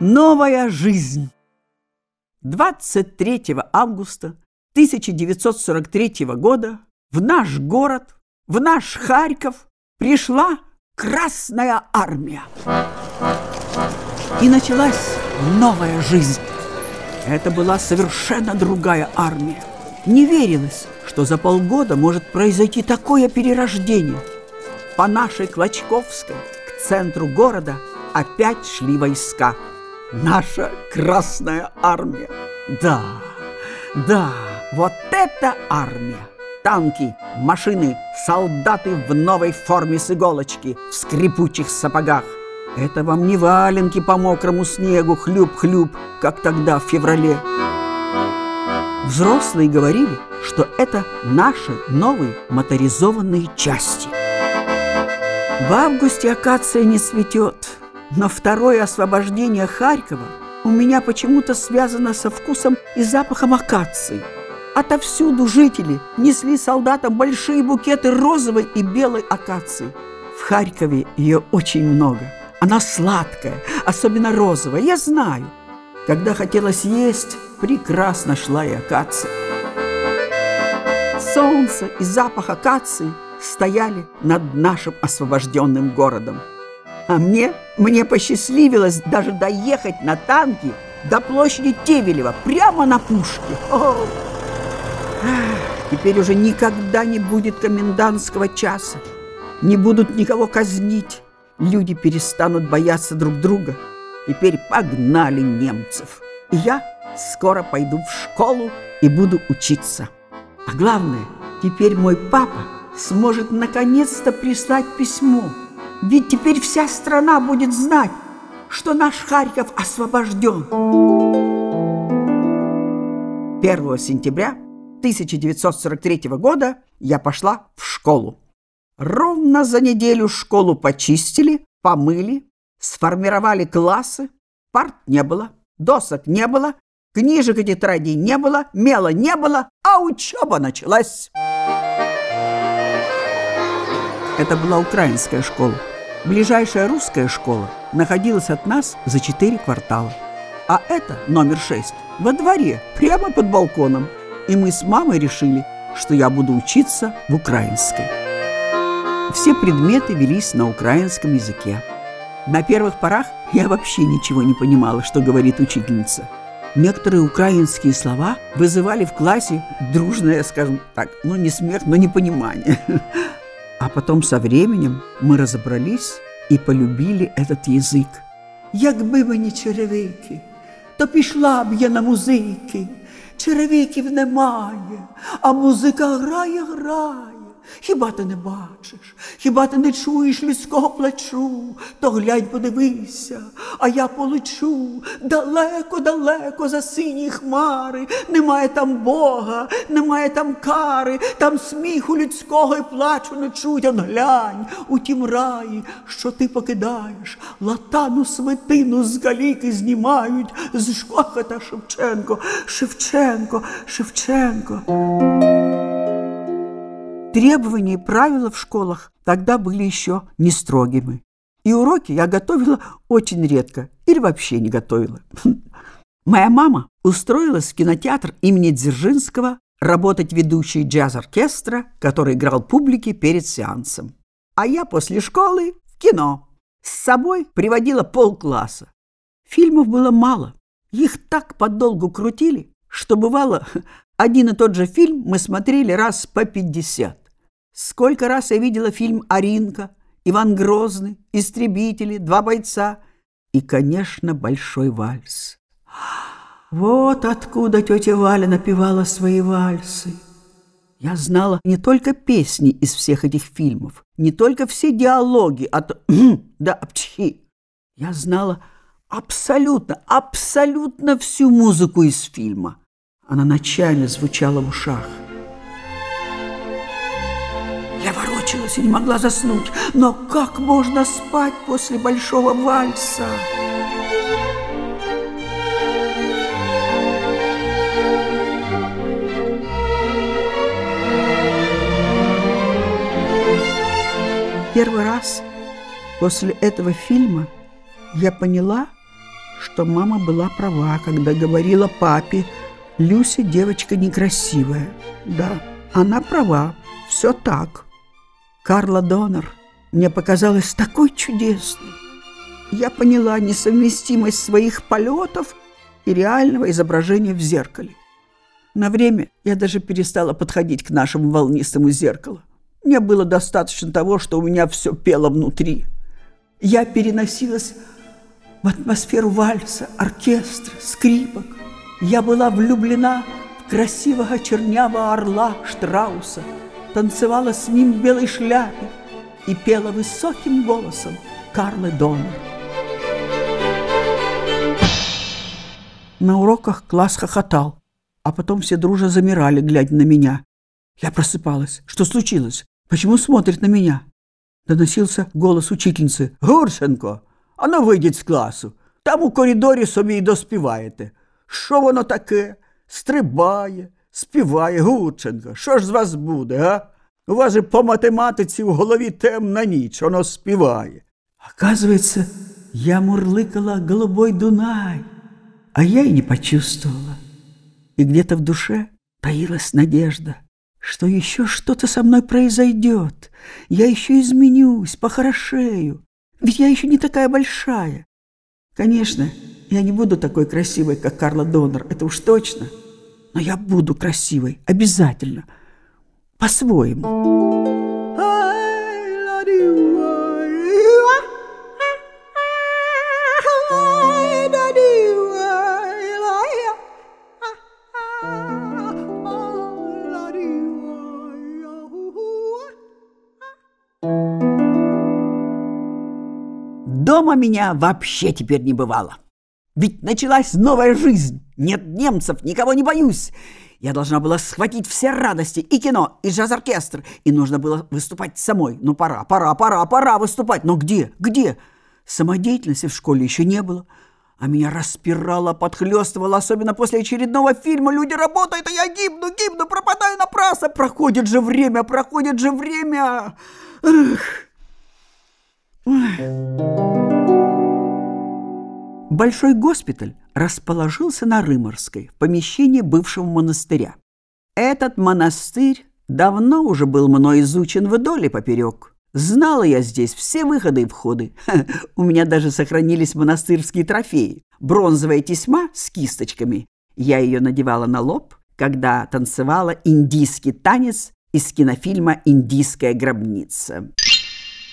Новая жизнь. 23 августа 1943 года в наш город, в наш Харьков пришла Красная Армия. И началась новая жизнь. Это была совершенно другая армия. Не верилось, что за полгода может произойти такое перерождение. По нашей Клочковской к центру города опять шли войска – наша Красная Армия. Да, да, вот это армия! Танки, машины, солдаты в новой форме с иголочки, в скрипучих сапогах. Это вам не валенки по мокрому снегу, хлюп-хлюп, как тогда в феврале. Взрослые говорили, что это наши новые моторизованные части. В августе акация не цветет, но второе освобождение Харькова у меня почему-то связано со вкусом и запахом акации. Отовсюду жители несли солдатам большие букеты розовой и белой акации. В Харькове ее очень много. Она сладкая, особенно розовая, я знаю. Когда хотелось есть, прекрасно шла и акация. Солнце и запах акации стояли над нашим освобожденным городом. А мне, мне посчастливилось даже доехать на танке до площади Тевелева, прямо на пушке. О! Теперь уже никогда не будет комендантского часа. Не будут никого казнить. Люди перестанут бояться друг друга. Теперь погнали немцев. И я скоро пойду в школу и буду учиться. А главное, теперь мой папа сможет наконец-то прислать письмо – ведь теперь вся страна будет знать, что наш Харьков освобожден. 1 сентября 1943 года я пошла в школу. Ровно за неделю школу почистили, помыли, сформировали классы, парт не было, досок не было, книжек и тетрадей не было, мела не было, а учеба началась. Это была украинская школа. Ближайшая русская школа находилась от нас за четыре квартала. А это, номер шесть, во дворе, прямо под балконом. И мы с мамой решили, что я буду учиться в украинской. Все предметы велись на украинском языке. На первых порах я вообще ничего не понимала, что говорит учительница. Некоторые украинские слова вызывали в классе дружное, скажем так, ну не смех, но непонимание. А потом со временем мы разобрались и полюбили этот язык. Якби мені черевики, то пішла б я на музики. Черевиків немає, а музика грає, грає. Хіба ти не бачиш, хіба ти не чуєш людського плачу, то глянь, подивися, а я полечу далеко-далеко за сині хмари. Немає там Бога, немає там кари, там сміху людського і плачу не чуть, он глянь у тім раї, що ти покидаєш, латану сметину з галіки знімають, з шкохота Шевченко, Шевченко, Шевченко. Требования и правила в школах тогда были еще не строгими. И уроки я готовила очень редко или вообще не готовила. Моя мама устроилась в кинотеатр имени Дзержинского работать ведущей джаз-оркестра, который играл публике перед сеансом. А я после школы в кино. С собой приводила полкласса. Фильмов было мало. Их так подолгу крутили, что бывало, один и тот же фильм мы смотрели раз по пятьдесят. Сколько раз я видела фильм «Аринка», «Иван Грозный», «Истребители», «Два бойца» и, конечно, «Большой вальс». Вот откуда тетя Валя напевала свои вальсы. Я знала не только песни из всех этих фильмов, не только все диалоги от да «пчхи». Я знала абсолютно, абсолютно всю музыку из фильма. Она ночами звучала в ушах. Я ворочалась и не могла заснуть. Но как можно спать после большого вальса? Первый раз после этого фильма я поняла, что мама была права, когда говорила папе, Люся девочка некрасивая. Да, она права, все так. Карла Донор мне показалась такой чудесной. Я поняла несовместимость своих полетов и реального изображения в зеркале. На время я даже перестала подходить к нашему волнистому зеркалу. Мне было достаточно того, что у меня все пело внутри. Я переносилась в атмосферу вальса, оркестра, скрипок. Я была влюблена в красивого чернявого орла Штрауса, танцевала с ним в белой шляпе и пела высоким голосом Карлы Донор. На уроках класс хохотал, а потом все дружно замирали, глядя на меня. Я просыпалась. Что случилось? Почему смотрит на меня? Доносился голос учительницы. «Гуршенко, а ну вийдіть з класу. Там у коридорі собі й доспіваєте. Що воно таке? Стрибає, співає, Гурченко. Що ж з вас буде, а? У вас же по математиці в голові темна ніч, воно співає. Оказывается, я мурлыкала голубой Дунай, а я и не почувствовала. И где-то в душе таилась надежда, что еще что-то со мной произойдет. Я еще изменюсь, похорошею. Ведь я еще не такая большая. Конечно, я не буду такой красивой, как Карла Донор, это уж точно. Но я буду красивой, обязательно. По-своему. Дома меня вообще теперь не бывало. Ведь началась новая жизнь. Нет немцев, никого не боюсь. Я должна была схватить все радости, и кино, и джаз-оркестр. И нужно было выступать самой. Ну, пора, пора, пора, пора выступать. Но где, где? Самодеятельности в школе еще не было. А меня распирало, подхлестывало, особенно после очередного фильма. Люди работают, а я гибну, гибну, пропадаю напрасно. Проходит же время, проходит же время. Эх. Большой госпиталь расположился на Рыморской, в помещении бывшего монастыря. Этот монастырь давно уже был мной изучен вдоль и поперек. Знала я здесь все выходы и входы. у меня даже сохранились монастырские трофеи. Бронзовая тесьма с кисточками. Я ее надевала на лоб, когда танцевала индийский танец из кинофильма «Индийская гробница».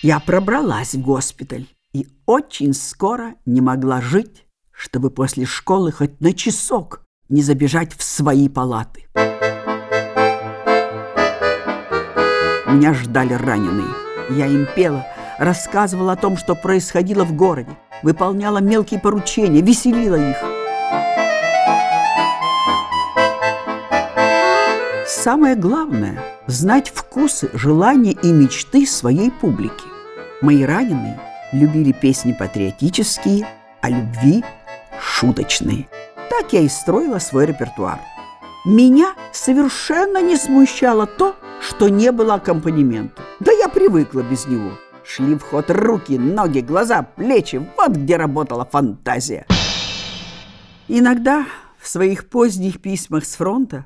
Я пробралась в госпиталь и очень скоро не могла жить, чтобы после школы хоть на часок не забежать в свои палаты. Меня ждали раненые. Я им пела, рассказывала о том, что происходило в городе, выполняла мелкие поручения, веселила их. Самое главное – знать вкусы, желания и мечты своей публики. Мои раненые любили песни патриотические, а любви – шуточные. Так я и строила свой репертуар. Меня совершенно не смущало то, что не было аккомпанемента. Да я привыкла без него. Шли в ход руки, ноги, глаза, плечи. Вот где работала фантазия. Иногда в своих поздних письмах с фронта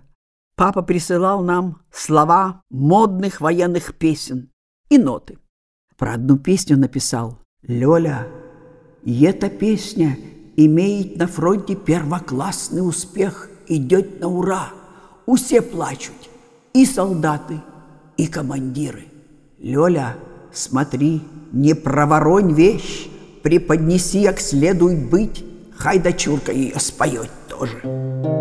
папа присылал нам слова модных военных песен и ноты. Про одну песню написал «Лёля, и эта песня имеет на фронте первоклассный успех, идет на ура. Усе плачут, и солдаты, и командиры. Лёля, смотри, не проворонь вещь, преподнеси, как следует быть, хай дочурка ее споет тоже».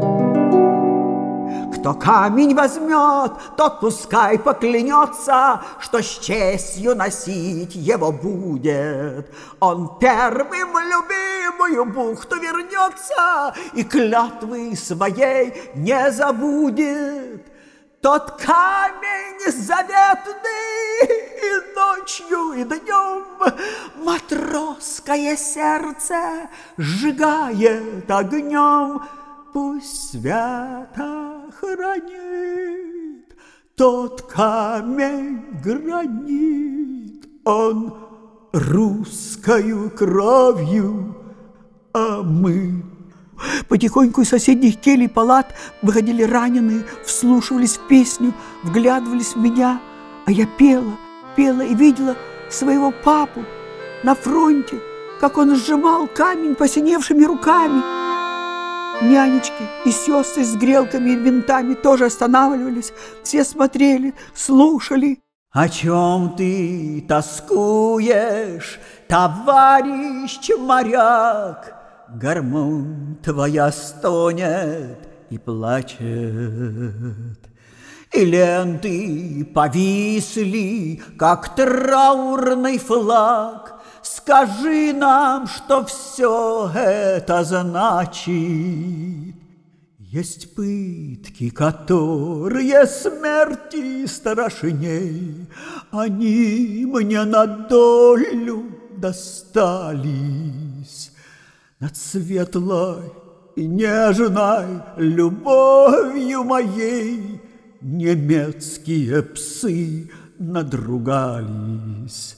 Кто камень возьмет, тот пускай поклянется, Что с честью носить его будет. Он первым в любимую бухту вернется И клятвы своей не забудет. Тот камень заветный и ночью, и днем Матросское сердце сжигает огнем, Пусть свято хранит. Тот камень гранит, он русскою кровью а мы... Потихоньку из соседних келей палат выходили раненые, вслушивались в песню, вглядывались в меня, а я пела, пела и видела своего папу на фронте, как он сжимал камень посиневшими руками. Нянечки и сестры с грелками и винтами тоже останавливались, все смотрели, слушали. О чем ты тоскуешь, товарищ моряк? Гармонь твоя стонет и плачет. И ленты повисли, как траурный флаг. Скажи нам, что все это значит. Есть пытки, которые смерти страшней, Они мне на долю достались. Над светлой и нежной любовью моей Немецкие псы надругались.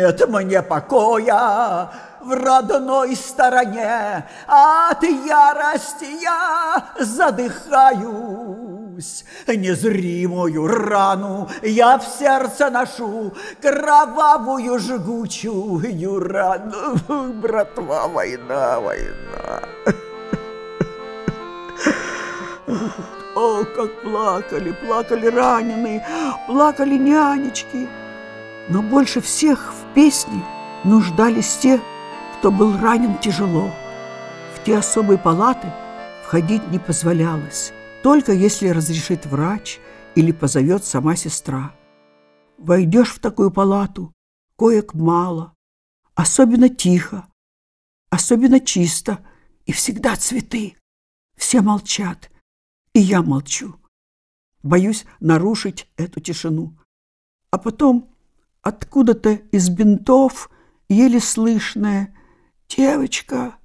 Нет мне покоя в родной стороне, От ярости я задыхаюсь. Незримую рану я в сердце ношу, Кровавую жгучую рану. Братва, война, война. О, как плакали, плакали раненые, плакали нянечки. Но больше всех в песне нуждались те, кто был ранен тяжело. В те особые палаты входить не позволялось, только если разрешит врач или позовет сама сестра. Войдешь в такую палату, коек мало, особенно тихо, особенно чисто, и всегда цветы. Все молчат, и я молчу. Боюсь нарушить эту тишину. А потом откуда-то из бинтов еле слышное «Девочка,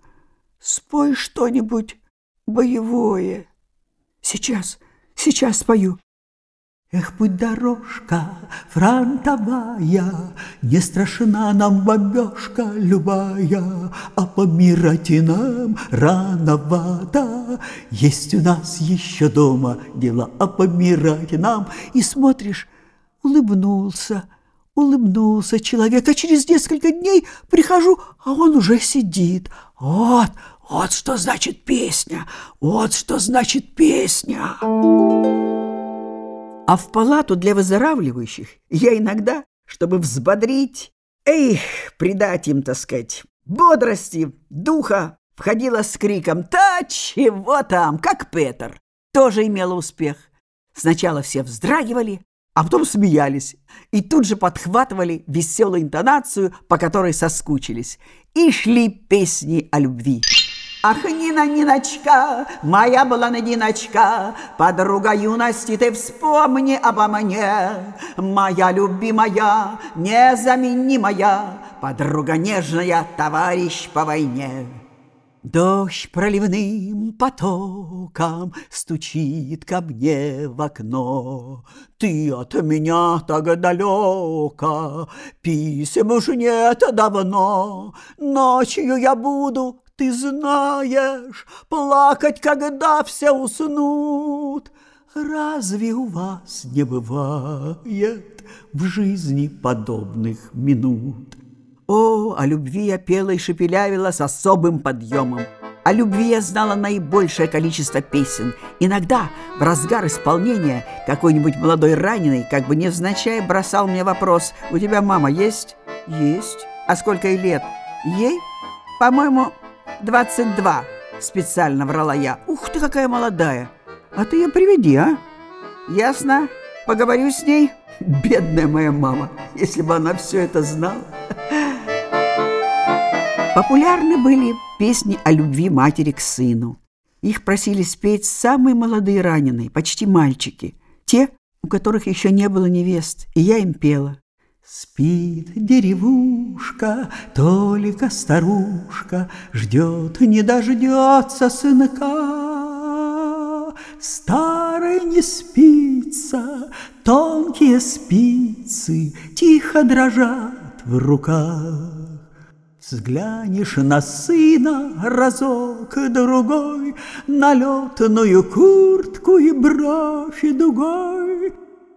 спой что-нибудь боевое». Сейчас, сейчас спою. Эх, путь дорожка фронтовая, Не страшна нам бомбежка любая, А помирать и нам рановато. Есть у нас еще дома дела, А помирать нам. И смотришь, улыбнулся, улыбнулся человек, а через несколько дней прихожу, а он уже сидит. Вот, вот что значит песня, вот что значит песня. А в палату для выздоравливающих я иногда, чтобы взбодрить, эх, придать им, так сказать, бодрости, духа, входила с криком «Та чего там?», как Петр. Тоже имела успех. Сначала все вздрагивали, а потом смеялись и тут же подхватывали веселую интонацию, по которой соскучились, и шли песни о любви. Ах, Нина, Ниночка, моя была Ниночка, подруга юности, ты вспомни обо мне. Моя любимая, незаменимая, подруга нежная, товарищ по войне. Дождь проливным потоком стучит ко мне в окно. Ты от меня так далеко, писем уж нет давно. Ночью я буду, ты знаешь, плакать, когда все уснут. Разве у вас не бывает в жизни подобных минут? О, о любви я пела и шепелявила с особым подъемом. О любви я знала наибольшее количество песен. Иногда в разгар исполнения какой-нибудь молодой раненый, как бы невзначай, бросал мне вопрос «У тебя мама есть?» «Есть». «А сколько ей лет?» «Ей?» «По-моему, 22», — специально врала я. «Ух ты, какая молодая! А ты ее приведи, а?» «Ясно. Поговорю с ней». Бедная моя мама, если бы она все это знала. Популярны были песни о любви матери к сыну. Их просили спеть самые молодые раненые, почти мальчики, те, у которых еще не было невест, и я им пела. Спит деревушка, только старушка Ждет, не дождется сынка. Старый не спится, тонкие спицы Тихо дрожат в руках. Взглянешь на сына разок другой, На летную куртку и бровь дугой.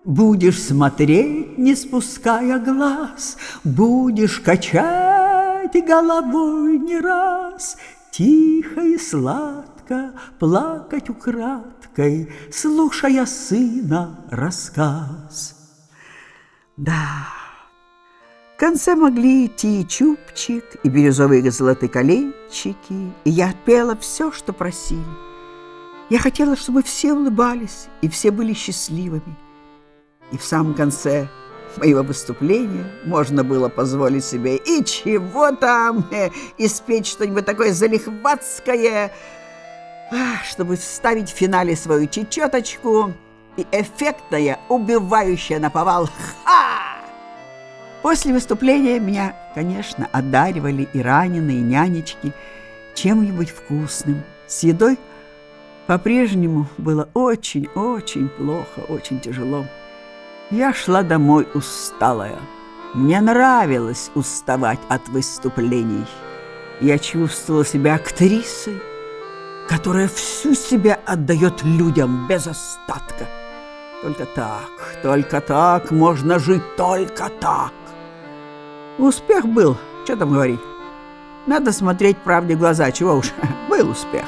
Будешь смотреть, не спуская глаз, Будешь качать головой не раз, Тихо и сладко плакать украдкой, Слушая сына рассказ. Да, конце могли идти и чубчик, и бирюзовые золотые колечики, и я отпела все, что просили. Я хотела, чтобы все улыбались, и все были счастливыми. И в самом конце моего выступления можно было позволить себе и чего там, и спеть что-нибудь такое залихватское, чтобы вставить в финале свою чечеточку и эффектное, убивающее наповал «Ха!» После выступления меня, конечно, одаривали и раненые, и нянечки чем-нибудь вкусным. С едой по-прежнему было очень-очень плохо, очень тяжело. Я шла домой усталая. Мне нравилось уставать от выступлений. Я чувствовала себя актрисой, которая всю себя отдает людям без остатка. Только так, только так можно жить, только так. Успех был, что там говорить. Надо смотреть правде в глаза, чего уж, был успех.